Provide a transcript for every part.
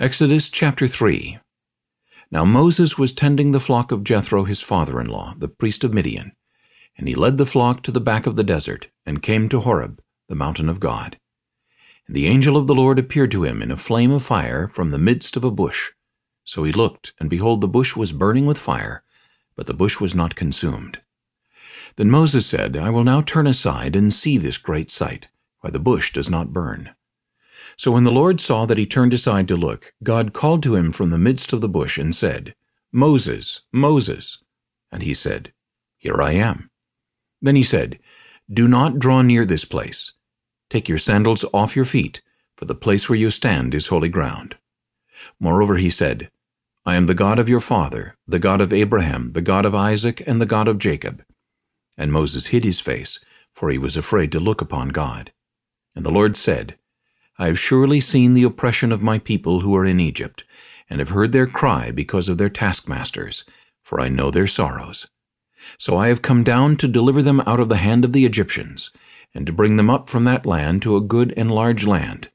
Exodus chapter 3 Now Moses was tending the flock of Jethro his father-in-law, the priest of Midian. And he led the flock to the back of the desert, and came to Horeb, the mountain of God. And the angel of the Lord appeared to him in a flame of fire from the midst of a bush. So he looked, and behold, the bush was burning with fire, but the bush was not consumed. Then Moses said, I will now turn aside and see this great sight, why the bush does not burn. So when the Lord saw that he turned aside to look, God called to him from the midst of the bush and said, Moses, Moses. And he said, Here I am. Then he said, Do not draw near this place. Take your sandals off your feet, for the place where you stand is holy ground. Moreover he said, I am the God of your father, the God of Abraham, the God of Isaac, and the God of Jacob. And Moses hid his face, for he was afraid to look upon God. And the Lord said, I have surely seen the oppression of my people who are in Egypt, and have heard their cry because of their taskmasters, for I know their sorrows. So I have come down to deliver them out of the hand of the Egyptians, and to bring them up from that land to a good and large land,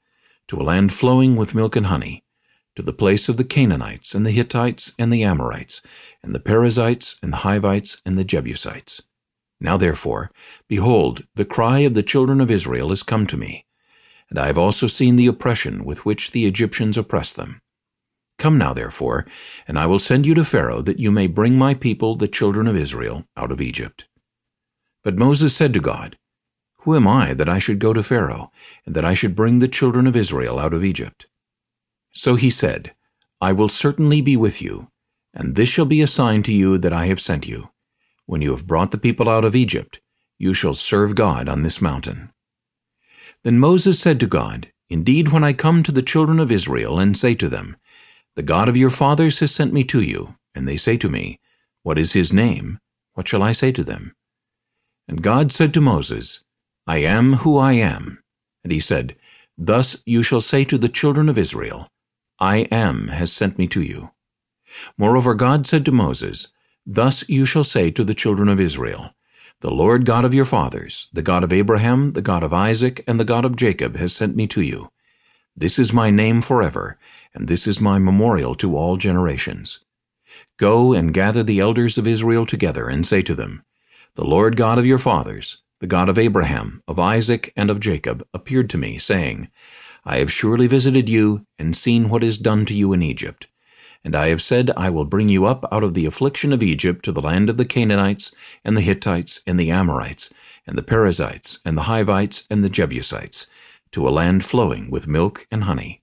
to a land flowing with milk and honey, to the place of the Canaanites, and the Hittites, and the Amorites, and the Perizzites, and the Hivites, and the Jebusites. Now therefore, behold, the cry of the children of Israel is come to me, and I have also seen the oppression with which the Egyptians oppress them. Come now, therefore, and I will send you to Pharaoh, that you may bring my people, the children of Israel, out of Egypt. But Moses said to God, Who am I that I should go to Pharaoh, and that I should bring the children of Israel out of Egypt? So he said, I will certainly be with you, and this shall be a sign to you that I have sent you. When you have brought the people out of Egypt, you shall serve God on this mountain. Then Moses said to God, Indeed, when I come to the children of Israel and say to them, The God of your fathers has sent me to you, and they say to me, What is his name? What shall I say to them? And God said to Moses, I am who I am. And he said, Thus you shall say to the children of Israel, I am has sent me to you. Moreover God said to Moses, Thus you shall say to the children of Israel, the Lord God of your fathers, the God of Abraham, the God of Isaac, and the God of Jacob has sent me to you. This is my name forever, and this is my memorial to all generations. Go and gather the elders of Israel together, and say to them, The Lord God of your fathers, the God of Abraham, of Isaac, and of Jacob, appeared to me, saying, I have surely visited you, and seen what is done to you in Egypt. And I have said, I will bring you up out of the affliction of Egypt to the land of the Canaanites, and the Hittites, and the Amorites, and the Perizzites, and the Hivites, and the Jebusites, to a land flowing with milk and honey.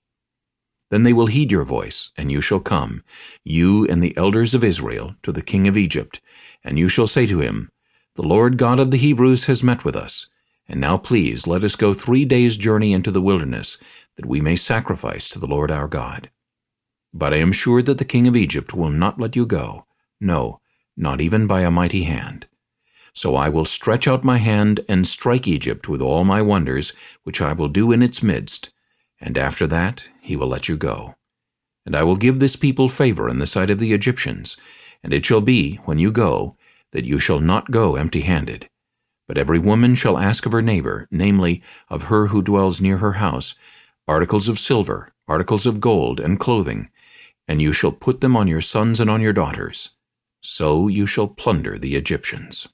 Then they will heed your voice, and you shall come, you and the elders of Israel, to the king of Egypt, and you shall say to him, The Lord God of the Hebrews has met with us, and now please let us go three days' journey into the wilderness, that we may sacrifice to the Lord our God. But I am sure that the king of Egypt will not let you go, no, not even by a mighty hand. So I will stretch out my hand and strike Egypt with all my wonders, which I will do in its midst, and after that he will let you go. And I will give this people favor in the sight of the Egyptians, and it shall be, when you go, that you shall not go empty-handed. But every woman shall ask of her neighbor, namely, of her who dwells near her house, articles of silver, articles of gold, and clothing, and you shall put them on your sons and on your daughters. So you shall plunder the Egyptians.